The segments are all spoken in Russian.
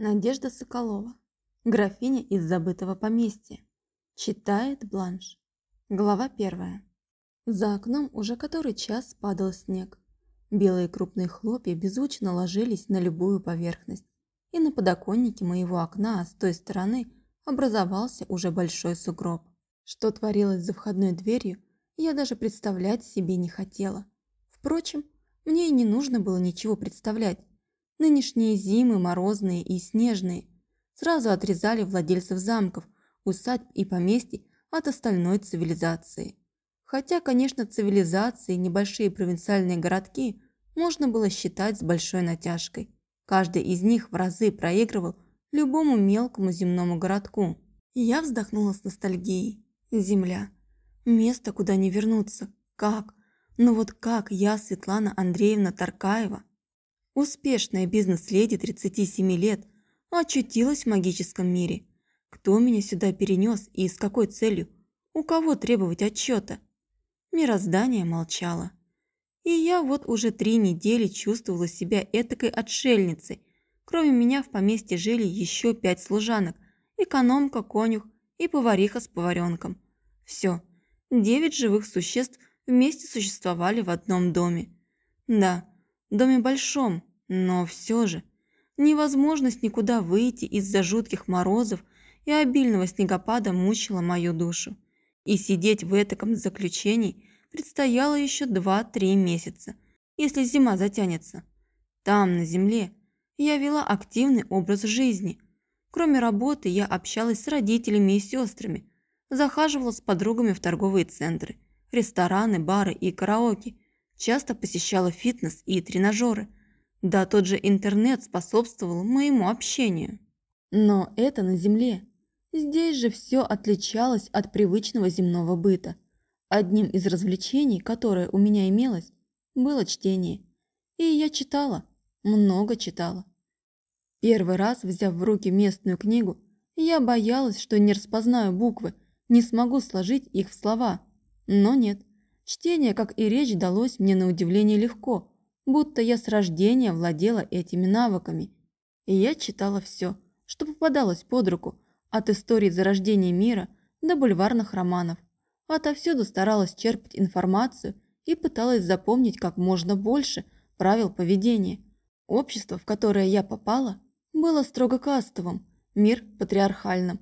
Надежда Соколова. Графиня из забытого поместья. Читает Бланш. Глава первая. За окном уже который час падал снег. Белые крупные хлопья беззвучно ложились на любую поверхность. И на подоконнике моего окна с той стороны образовался уже большой сугроб. Что творилось за входной дверью, я даже представлять себе не хотела. Впрочем, мне и не нужно было ничего представлять. Нынешние зимы, морозные и снежные, сразу отрезали владельцев замков, усадьб и поместий от остальной цивилизации. Хотя, конечно, цивилизации небольшие провинциальные городки можно было считать с большой натяжкой. Каждый из них в разы проигрывал любому мелкому земному городку. Я вздохнула с ностальгией. Земля. Место, куда не вернуться. Как? Ну вот как я, Светлана Андреевна Таркаева, Успешная бизнес-леди 37 лет очутилась в магическом мире. Кто меня сюда перенес и с какой целью? У кого требовать отчета? Мироздание молчало. И я вот уже три недели чувствовала себя этакой отшельницей. Кроме меня в поместье жили еще пять служанок, экономка, конюх и повариха с поваренком. Все, девять живых существ вместе существовали в одном доме. Да, доме большом, но все же невозможность никуда выйти из-за жутких морозов и обильного снегопада мучила мою душу. И сидеть в этаком заключении предстояло еще 2-3 месяца, если зима затянется. Там, на земле, я вела активный образ жизни. Кроме работы, я общалась с родителями и сестрами, захаживала с подругами в торговые центры, рестораны, бары и караоке, часто посещала фитнес и тренажеры – да тот же интернет способствовал моему общению. Но это на Земле. Здесь же все отличалось от привычного земного быта. Одним из развлечений, которое у меня имелось, было чтение. И я читала, много читала. Первый раз, взяв в руки местную книгу, я боялась, что не распознаю буквы, не смогу сложить их в слова. Но нет, чтение, как и речь, далось мне на удивление легко – будто я с рождения владела этими навыками. И я читала все, что попадалось под руку, от истории зарождения мира до бульварных романов. Отовсюду старалась черпать информацию и пыталась запомнить как можно больше правил поведения. Общество, в которое я попала, было строго кастовым, мир патриархальным.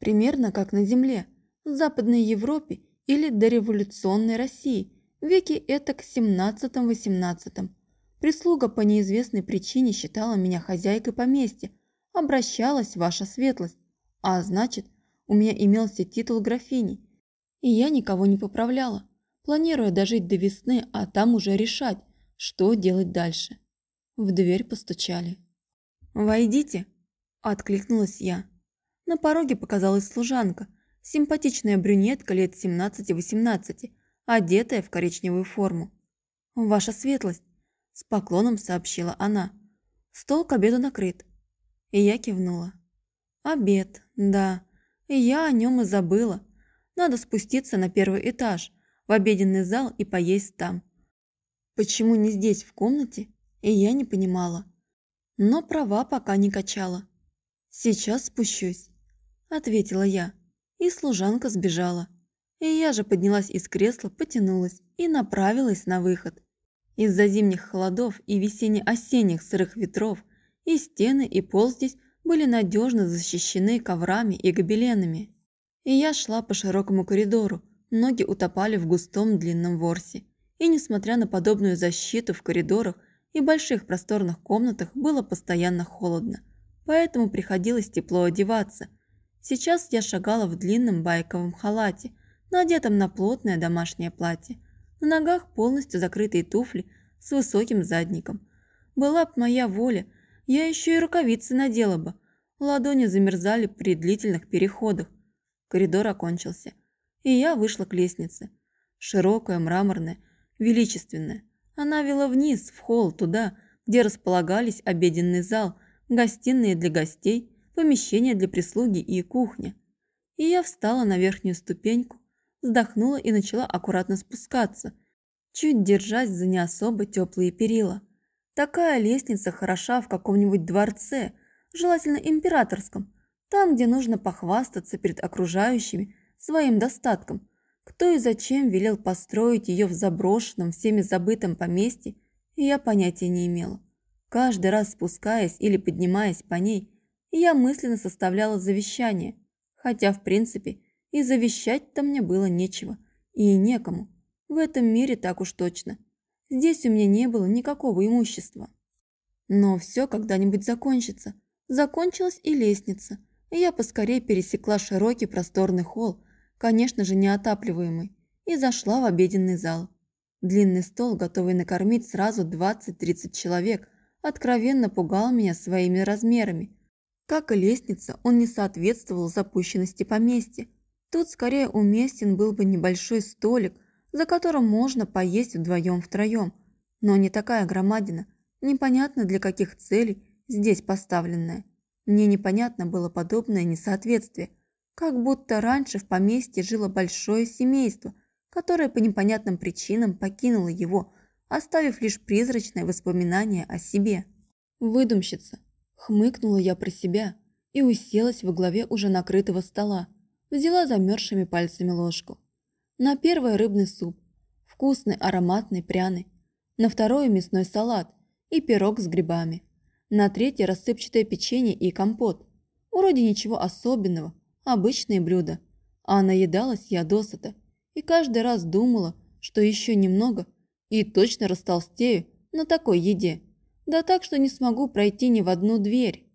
Примерно как на Земле, в Западной Европе или дореволюционной России – веке это к 17-18. Прислуга по неизвестной причине считала меня хозяйкой поместья, обращалась ваша светлость, а значит, у меня имелся титул графини. И я никого не поправляла, планируя дожить до весны, а там уже решать, что делать дальше. В дверь постучали. «Войдите!» – откликнулась я. На пороге показалась служанка, симпатичная брюнетка лет 17-18, одетая в коричневую форму. «Ваша светлость!» – с поклоном сообщила она. «Стол к обеду накрыт». И я кивнула. «Обед, да. И я о нем и забыла. Надо спуститься на первый этаж, в обеденный зал и поесть там. Почему не здесь, в комнате, и я не понимала. Но права пока не качала. «Сейчас спущусь», – ответила я, и служанка сбежала. И я же поднялась из кресла, потянулась и направилась на выход. Из-за зимних холодов и весенне-осенних сырых ветров и стены, и пол здесь были надежно защищены коврами и гобеленами. И я шла по широкому коридору, ноги утопали в густом длинном ворсе. И несмотря на подобную защиту в коридорах и больших просторных комнатах было постоянно холодно, поэтому приходилось тепло одеваться. Сейчас я шагала в длинном байковом халате, надетом на плотное домашнее платье. На ногах полностью закрытые туфли с высоким задником. Была б моя воля, я еще и рукавицы надела бы. Ладони замерзали при длительных переходах. Коридор окончился, и я вышла к лестнице. Широкая, мраморная, величественная. Она вела вниз, в холл, туда, где располагались обеденный зал, гостиные для гостей, помещения для прислуги и кухня. И я встала на верхнюю ступеньку, вздохнула и начала аккуратно спускаться, чуть держась за не особо теплые перила. Такая лестница хороша в каком-нибудь дворце, желательно императорском, там, где нужно похвастаться перед окружающими своим достатком. Кто и зачем велел построить ее в заброшенном, всеми забытом поместье, я понятия не имела. Каждый раз спускаясь или поднимаясь по ней, я мысленно составляла завещание, хотя, в принципе, и завещать-то мне было нечего, и некому. В этом мире так уж точно. Здесь у меня не было никакого имущества. Но все когда-нибудь закончится. Закончилась и лестница, и я поскорее пересекла широкий просторный холл, конечно же неотапливаемый, и зашла в обеденный зал. Длинный стол, готовый накормить сразу 20-30 человек, откровенно пугал меня своими размерами. Как и лестница, он не соответствовал запущенности поместья. Тут скорее уместен был бы небольшой столик, за которым можно поесть вдвоем-втроем, но не такая громадина, непонятно для каких целей здесь поставленная. Мне непонятно было подобное несоответствие, как будто раньше в поместье жило большое семейство, которое по непонятным причинам покинуло его, оставив лишь призрачное воспоминание о себе. Выдумщица. Хмыкнула я про себя и уселась во главе уже накрытого стола, взяла замерзшими пальцами ложку. На первое рыбный суп, вкусный, ароматный, пряный. На второе мясной салат и пирог с грибами. На третье рассыпчатое печенье и компот. Вроде ничего особенного, обычные блюда. А наедалась я досыта. И каждый раз думала, что еще немного и точно растолстею на такой еде. Да так, что не смогу пройти ни в одну дверь.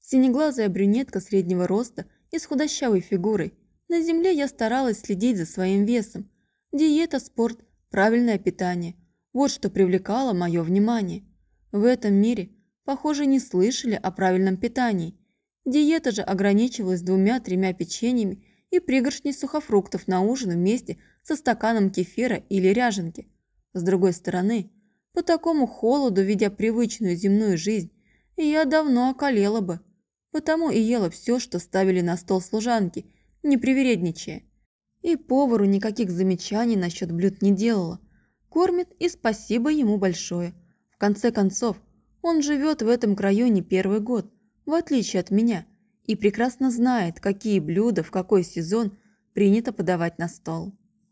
Синеглазая брюнетка среднего роста и с худощавой фигурой. На земле я старалась следить за своим весом. Диета, спорт, правильное питание. Вот что привлекало мое внимание. В этом мире похоже, не слышали о правильном питании. Диета же ограничивалась двумя-тремя печеньями и пригоршней сухофруктов на ужин вместе со стаканом кефира или ряженки. С другой стороны, по такому холоду, ведя привычную земную жизнь, я давно околела бы. Потому и ела все, что ставили на стол служанки, не привередничая. И повару никаких замечаний насчет блюд не делала. Кормит и спасибо ему большое. В конце концов, он живет в этом краю не первый год, в отличие от меня, и прекрасно знает, какие блюда в какой сезон принято подавать на стол.